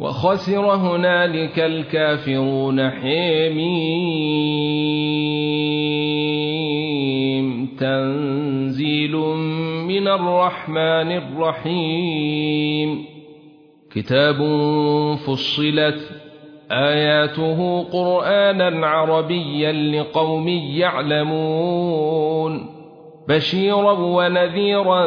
وخسر هنالك الكافرون حميم. تنزيل من الرحمن الرحيم. كتاب فصلت آياته قرآنا عربيا لقوم يعلمون. بشيرا ونذيرا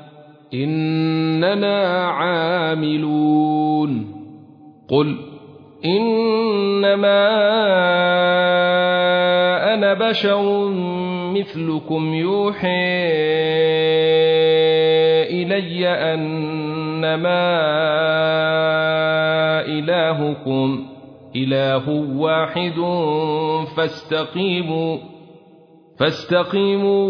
إننا عاملون. قل إنما أنا بشر مثلكم يوحي إلي أنما إلهكم إله واحد فاستقيموا فاستقيموا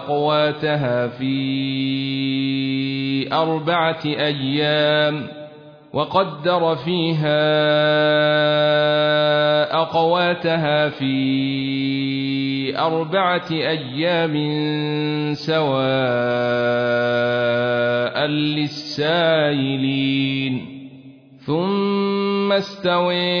أقواتها في أربعة أيام وقدر فيها أقواتها في أربعة أيام سواء للسائلين. ثم استوي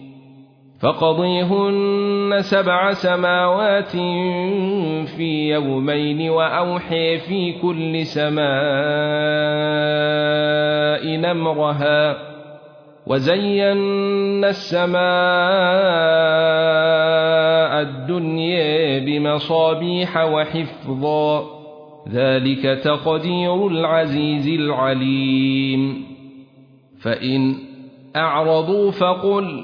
فقضيهن سبع سماوات في يومين وأوحي في كل سماء نمرها وزينا السماء الدنيا بمصابيح وحفظا ذلك تقدير العزيز العليم فإن أعرضوا فقل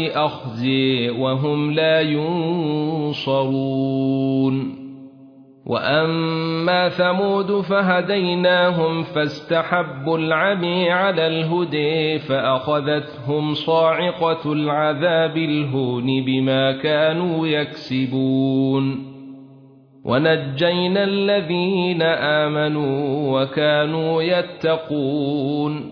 أخزي وهم لا ينصرون. وأما ثمود فهديناهم فاستحبوا العمي على الهدي فأخذتهم صاعقة العذاب الهون بما كانوا يكسبون. ونجينا الذين آمنوا وكانوا يتقون.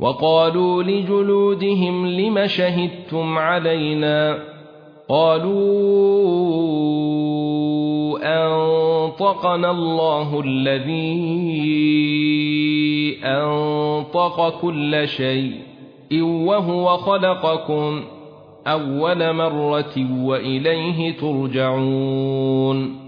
وقالوا لجلودهم لم شهدتم علينا قالوا أنطقنا الله الذي أنطق كل شيء وهو خلقكم أول مرة وإليه ترجعون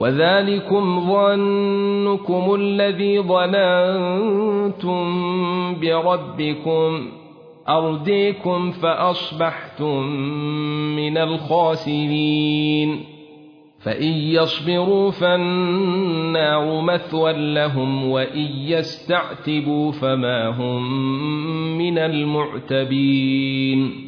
وذلكم ظنكم الذي ظننتم بربكم. أرديكم فأصبحتم من الخاسرين. فإن يصبروا فالنار مثوى لهم وإن يستعتبوا فما هم من المعتبين.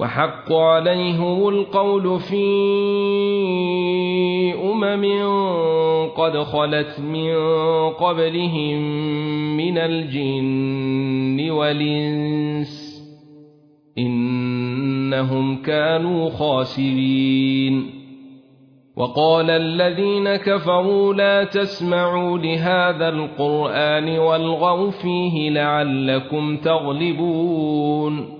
وحق عليهم القول في أمم قد خلت من قبلهم من الجن والإنس إنهم كانوا خاسرين. وقال الذين كفروا لا تسمعوا لهذا القرآن والغوا فيه لعلكم تغلبون.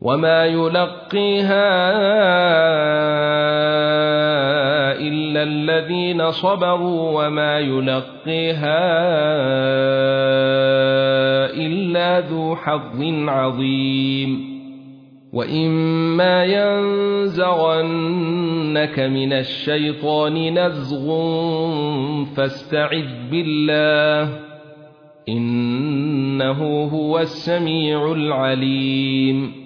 وما يلقيها الا الذين صبروا وما يلقيها الا ذو حظ عظيم وإما ينزغنك من الشيطان نزغ فاستعذ بالله إنه هو السميع العليم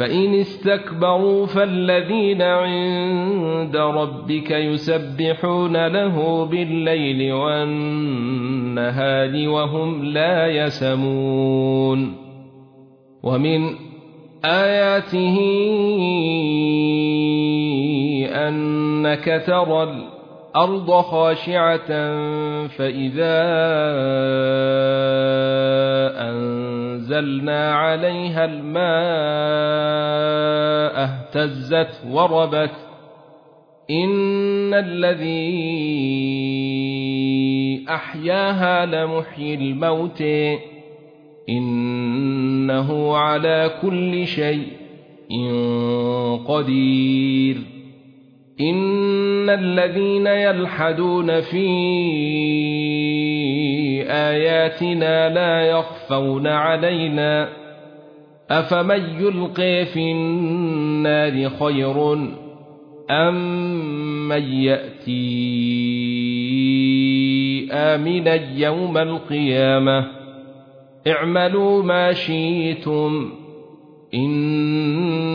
فإن استكبروا فالذين عند ربك يسبحون له بالليل والنهار وهم لا يسمون. ومن آياته أنك ترى الأرض خاشعة فإذا أنزلنا عليها الماء اهتزت وربت. إن الذي أحياها لمحيي الموت. إنه على كل شيء قدير. إن الذين يلحدون في آياتنا لا يخفون علينا أفمن يلقي في النار خير أم من يأتي آمنا يوم القيامة اعملوا ما شئتم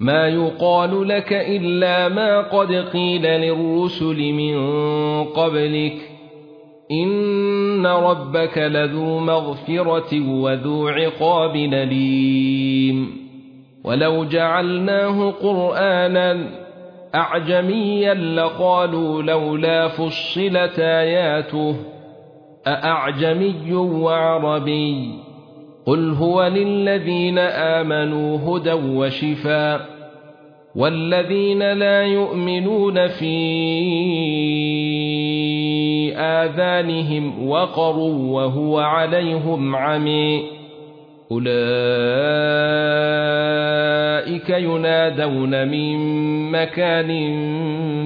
ما يقال لك إلا ما قد قيل للرسل من قبلك. إن ربك لذو مغفرة وذو عقاب نليم ولو جعلناه قرآنا أعجميا لقالوا لولا فصلت آياته أأعجمي وعربي. قل هو للذين آمنوا هدى وشفاء والذين لا يؤمنون في آذانهم وقر وهو عليهم عمي أولئك ينادون من مكان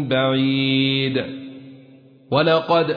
بعيد ولقد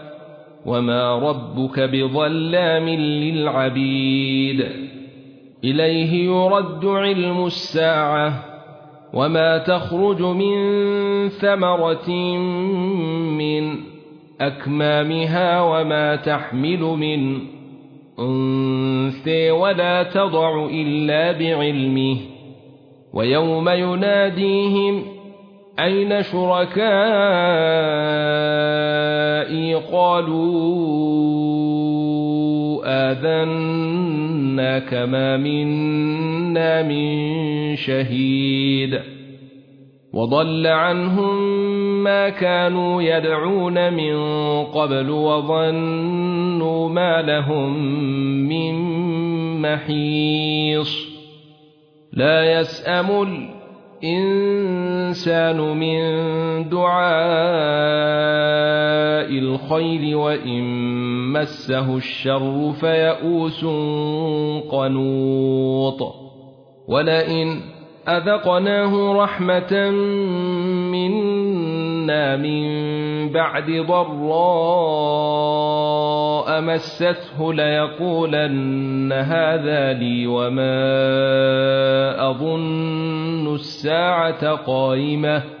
وما ربك بظلام للعبيد اليه يرد علم الساعة وما تخرج من ثمره من اكمامها وما تحمل من انثى ولا تضع إلا بعلمه ويوم يناديهم أين شركائي قالوا آذنا كما منا من شهيد وضل عنهم ما كانوا يدعون من قبل وظنوا ما لهم من محيص لا يسأم الإنسان من دعاء الخير وإن مسه الشر فيئوس قنوط ولئن أذقناه رحمة منا من بعد ضراء مسته ليقولن هذا لي وما أظن الساعة قائمة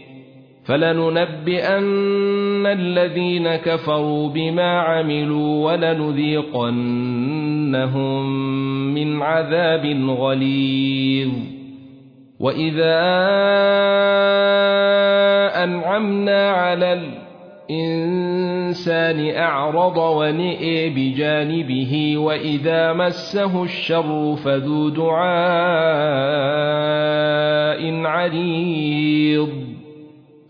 فلننبئن الذين كفروا بما عملوا ولنذيقنهم من عذاب غليظ. وإذا أنعمنا على الإنسان أعرض ونئ بجانبه وإذا مسه الشر فذو دعاء عريض.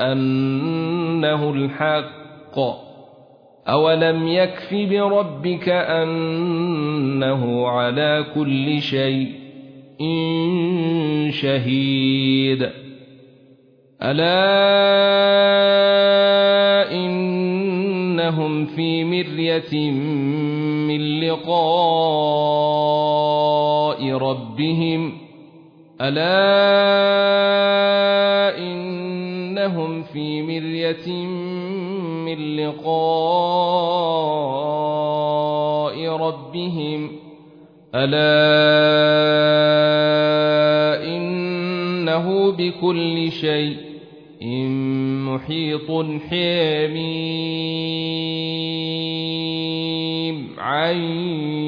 أنه الحق. أولم يكف بربك أنه على كل شيء إن شهيد. ألا إنهم في مرية من لقاء ربهم. ألا إنهم في مرية من لقاء ربهم ألا إنه بكل شيء محيط حميم عين